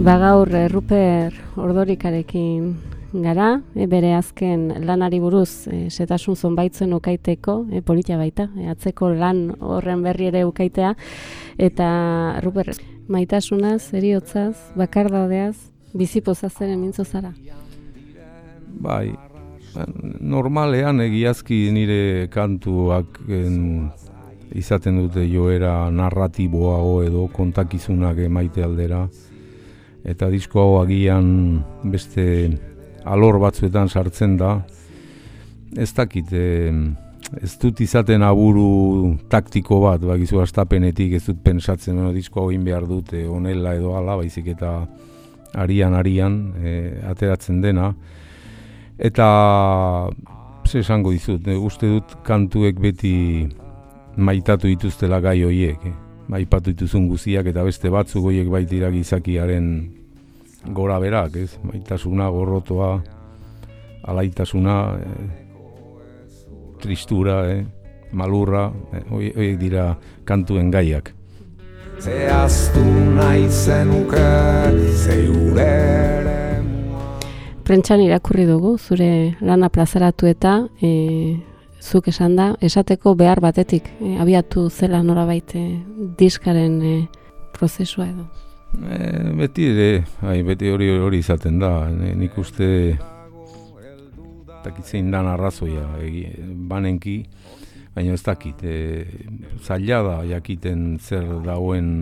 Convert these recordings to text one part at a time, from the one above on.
Bagaur Ruper Ordorikarekin gara, e, bere azken lanari buruz e, setasun zonbaitzen ukaiteko, e, politia baita, e, atzeko lan horren berri ere ukaitea, eta Ruper, maitasunaz, eriotzaz, bakardadeaz, bizipozazaren mintzo zara? Bai, normalean egiazki nire kantuak en, izaten dute joera narratiboago edo kontakizunak emaite aldera, eta disko hau agian beste alor batzuetan sartzen da. Ez dakit, e, ez dut izaten aburu taktiko bat, bakizu astapenetik ez dut pensatzen, no, disko hau behar dute, onela edo ala, baizik eta arian arian e, ateratzen dena. Eta, ze esango dizut, e, uste dut kantuek beti maitatu dituztela gai horiek. Eh? maipatu dituzun guziak eta beste batzuk goiek baitira gizakiaren gora berak, ez? Maitasuna, gorrotoa, alaitasuna, e, tristura, eh? malurra, eh? horiek dira kantuen gaiak. Zehaztu nahi zenuke zeure Prentxan irakurri dugu, zure lana plazaratu eta e, zuk esan da, esateko behar batetik, e, abiatu zela norabait e, diskaren e, prozesua edo? E, beti ere, ai, beti hori hori izaten da, e, nik uste dakitzein dan arrazoia, egi, banenki, baina ez dakit, e, zaila da jakiten zer dauen,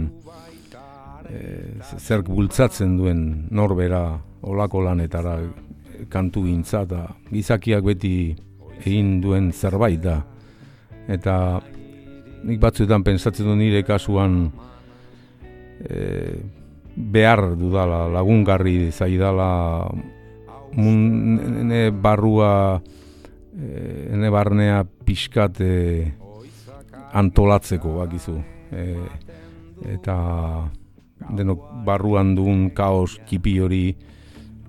e, zer bultzatzen duen norbera olako lanetara kantu gintza, gizakiak beti egin duen zerbait da. Eta nik batzuetan pentsatzen du nire kasuan e, behar dudala, lagungarri zaidala mun, barrua e, ene barnea pixkat e, antolatzeko bakizu. E, eta denok barruan duen kaos kipi hori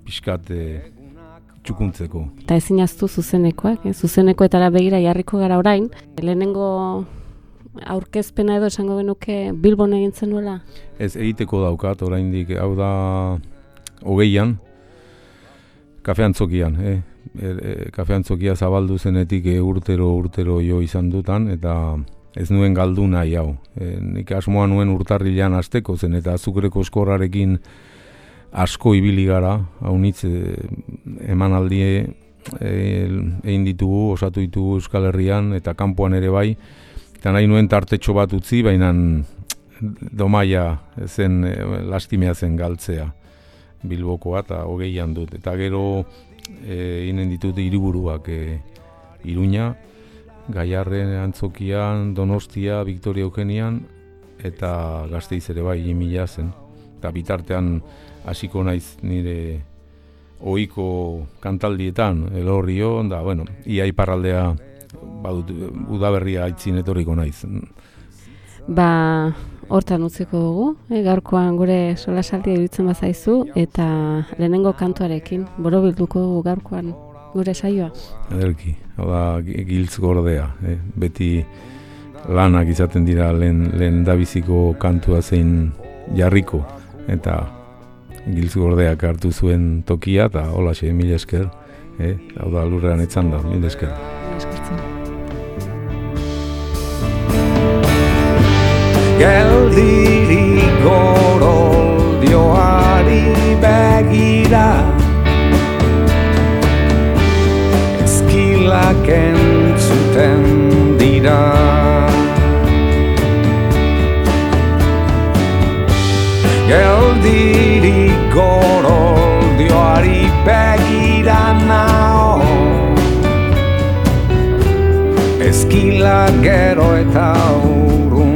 pixkat e, txukuntzeko. Eta ezin aztu zuzenekoak, eh? zuzeneko eta begira jarriko gara orain. Lehenengo aurkezpena edo esango genuke Bilbon egin zenuela? Ez egiteko daukat, oraindik hau da hogeian, kafean zokian. Eh? E, kafean zokia zabaldu zenetik e, urtero urtero jo izan dutan, eta ez nuen galdu nahi hau. E, nik asmoa nuen urtarrilan azteko zen, eta azukreko eskorarekin asko ibili gara, hau nitz, e, eman aldie egin ditugu, osatu ditugu Euskal Herrian, eta kanpoan ere bai, eta nahi nuen tartetxo bat utzi, baina domaia zen, e, lastimea zen galtzea bilbokoa, eta hogeian dut, eta gero egin ditut hiriburuak e, Iruña, Gaiarren antzokian, Donostia, Victoria Eugenian, eta gazteiz ere bai, mila zen. Eta bitartean hasiko naiz nire ohiko kantaldietan elorrio da bueno ia iparraldea badut udaberria aitzin etorriko naiz ba hortan utziko dugu e, gaurkoan gure solasaldia iruditzen bazaizu eta lehenengo kantuarekin borobilduko dugu gaurkoan gure saioa ederki da giltz gordea e, beti lanak izaten dira lehen, lehen dabiziko kantua zein jarriko eta giltz gordeak hartu zuen tokia eta hola xe, mil esker, eh? hau da lurrean etzan da, mil esker. Geldiri goro dioari begira entzuten dira. Geldiri goroldioari begira nao. Eskila gero eta uru